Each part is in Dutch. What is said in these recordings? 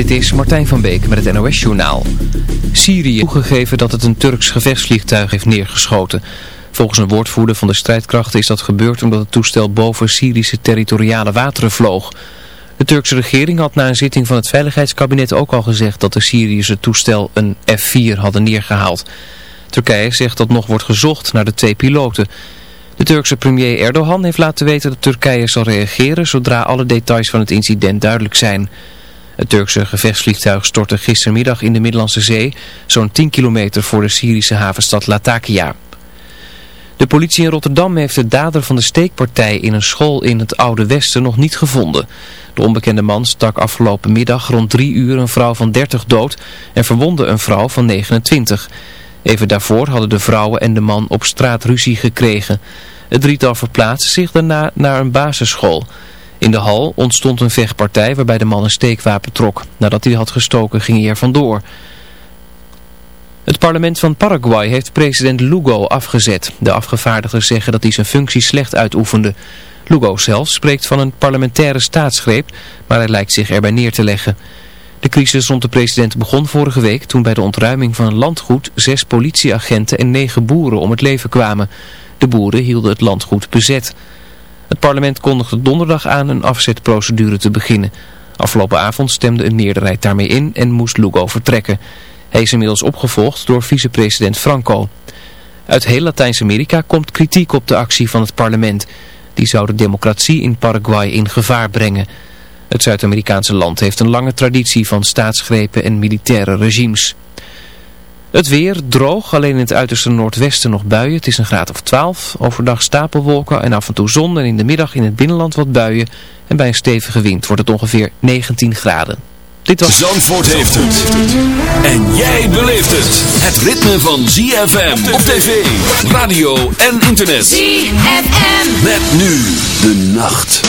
Dit is Martijn van Beek met het NOS-journaal. Syrië toegegeven dat het een Turks gevechtsvliegtuig heeft neergeschoten. Volgens een woordvoerder van de strijdkrachten is dat gebeurd omdat het toestel boven Syrische territoriale wateren vloog. De Turkse regering had na een zitting van het Veiligheidskabinet ook al gezegd dat de Syrische toestel een F-4 hadden neergehaald. Turkije zegt dat nog wordt gezocht naar de twee piloten. De Turkse premier Erdogan heeft laten weten dat Turkije zal reageren zodra alle details van het incident duidelijk zijn. Het Turkse gevechtsvliegtuig stortte gistermiddag in de Middellandse Zee, zo'n 10 kilometer voor de Syrische havenstad Latakia. De politie in Rotterdam heeft de dader van de steekpartij in een school in het Oude Westen nog niet gevonden. De onbekende man stak afgelopen middag rond drie uur een vrouw van 30 dood en verwondde een vrouw van 29. Even daarvoor hadden de vrouwen en de man op straat ruzie gekregen. Het drietal verplaatste zich daarna naar een basisschool. In de hal ontstond een vechtpartij waarbij de man een steekwapen trok. Nadat hij had gestoken ging hij er vandoor. Het parlement van Paraguay heeft president Lugo afgezet. De afgevaardigden zeggen dat hij zijn functie slecht uitoefende. Lugo zelf spreekt van een parlementaire staatsgreep, maar hij lijkt zich erbij neer te leggen. De crisis rond de president begon vorige week toen bij de ontruiming van een landgoed zes politieagenten en negen boeren om het leven kwamen. De boeren hielden het landgoed bezet. Het parlement kondigde donderdag aan een afzetprocedure te beginnen. Afgelopen avond stemde een meerderheid daarmee in en moest Lugo vertrekken. Hij is inmiddels opgevolgd door vicepresident Franco. Uit heel Latijns-Amerika komt kritiek op de actie van het parlement. Die zou de democratie in Paraguay in gevaar brengen. Het Zuid-Amerikaanse land heeft een lange traditie van staatsgrepen en militaire regimes. Het weer droog, alleen in het uiterste noordwesten nog buien. Het is een graad of 12. Overdag stapelwolken en af en toe zon en in de middag in het binnenland wat buien. En bij een stevige wind wordt het ongeveer 19 graden. Dit was... Zandvoort heeft het. En jij beleeft het. Het ritme van ZFM op tv, radio en internet. ZFM. Met nu de nacht.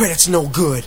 Credit's no good.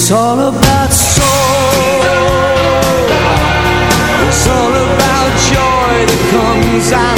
It's all about soul. It's all about joy that comes out.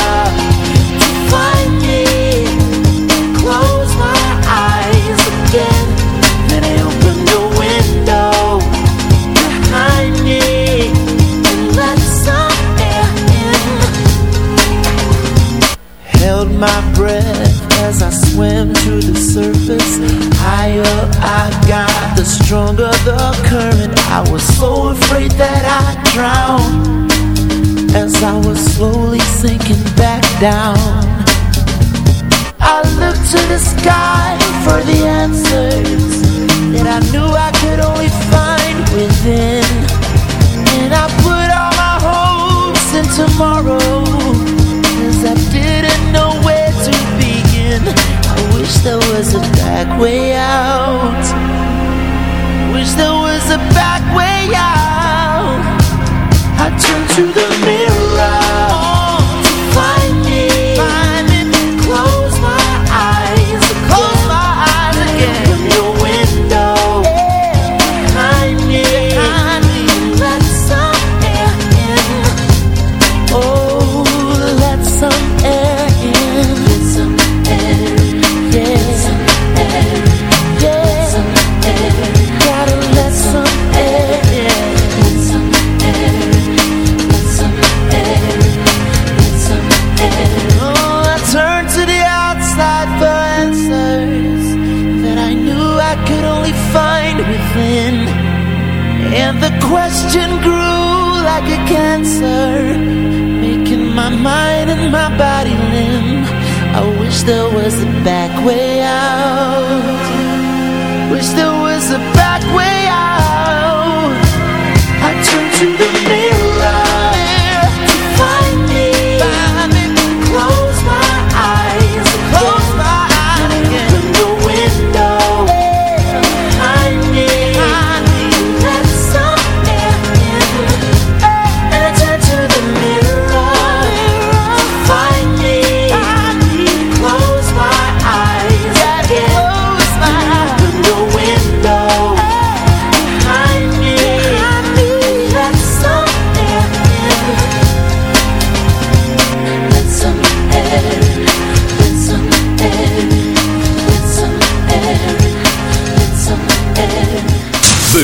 breath as I swim to the surface. Higher I got, the stronger the current. I was so afraid that I'd drown as I was slowly sinking back down. I looked to the sky for the answers that I knew I could only find within. way out. Wish there was a back way out. I turn to the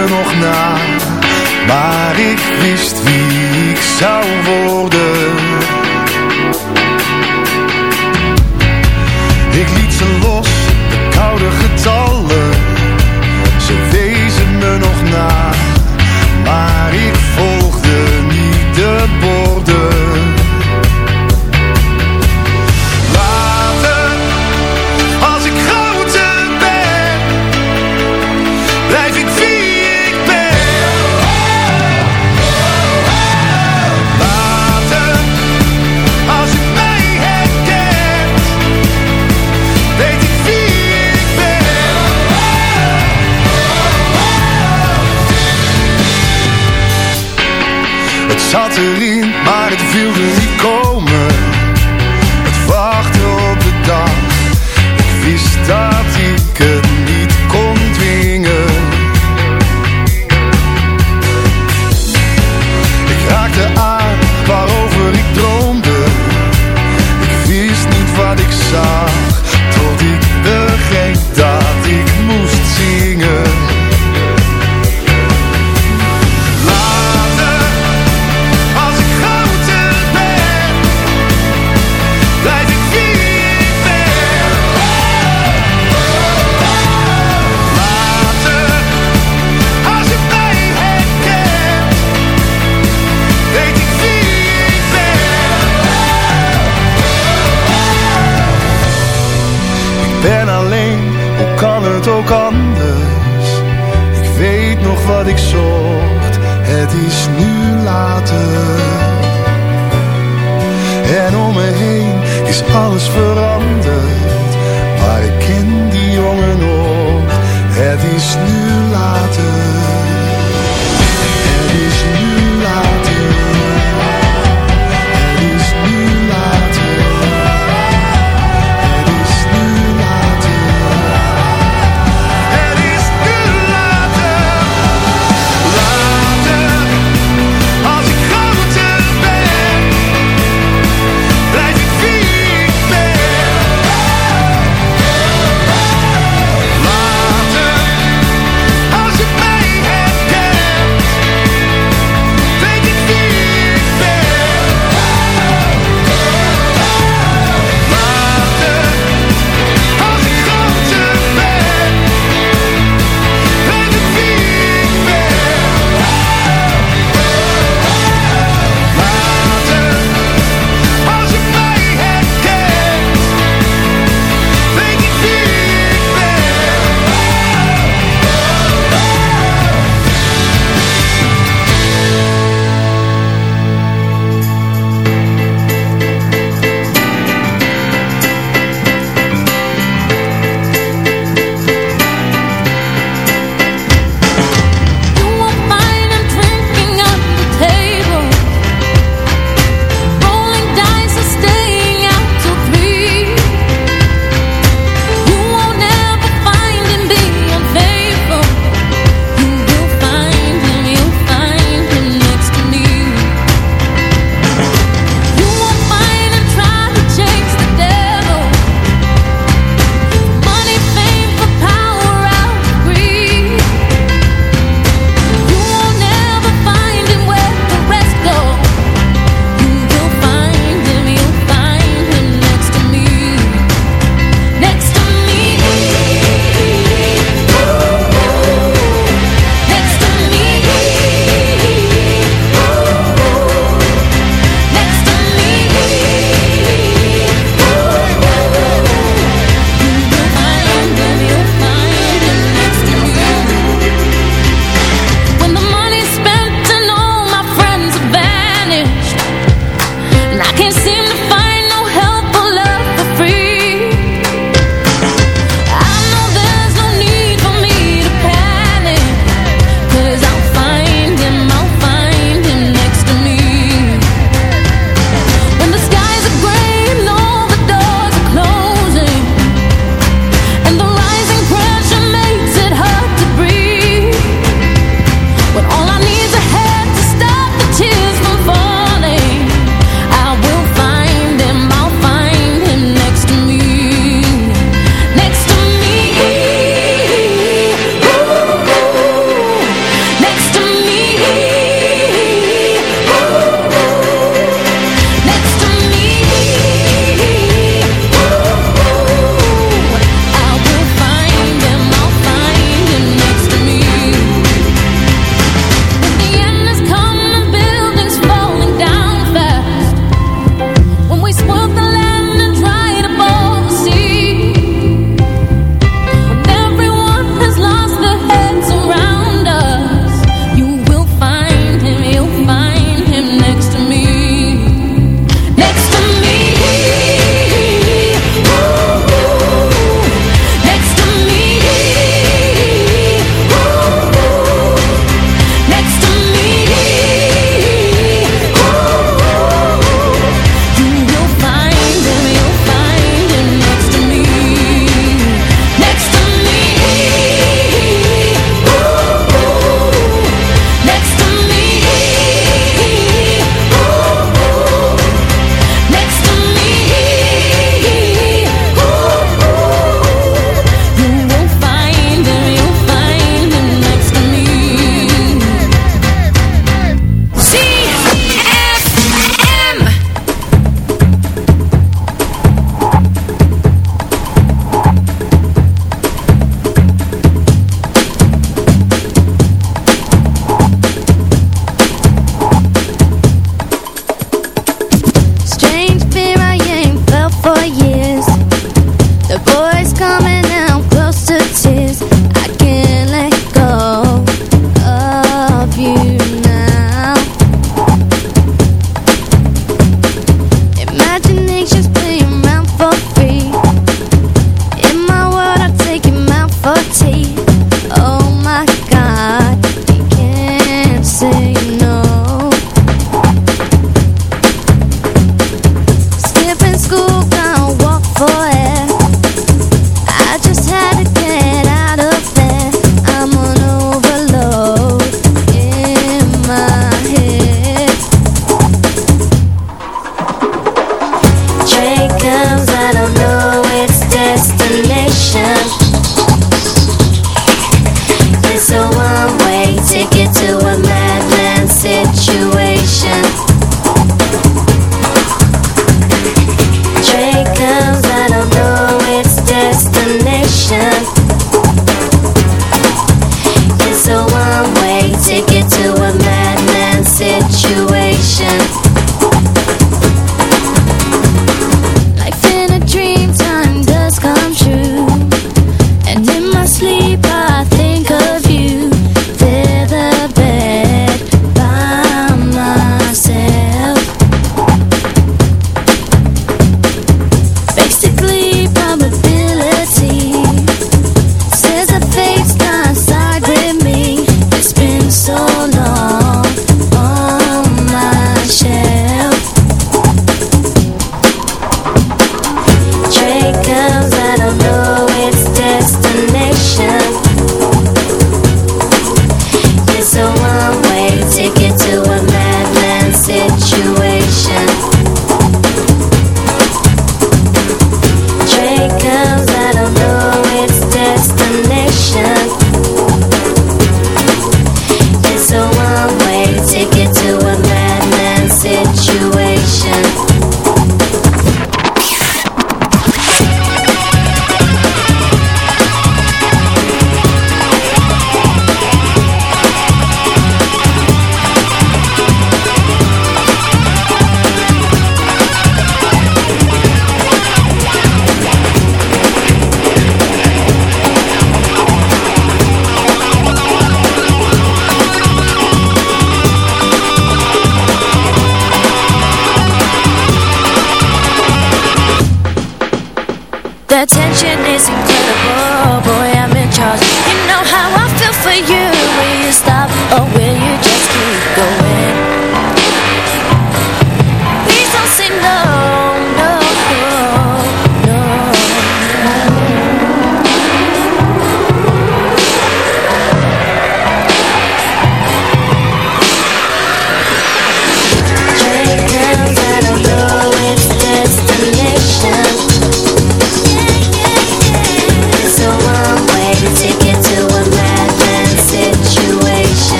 Nog na, maar ik wist wie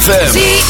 ZFM.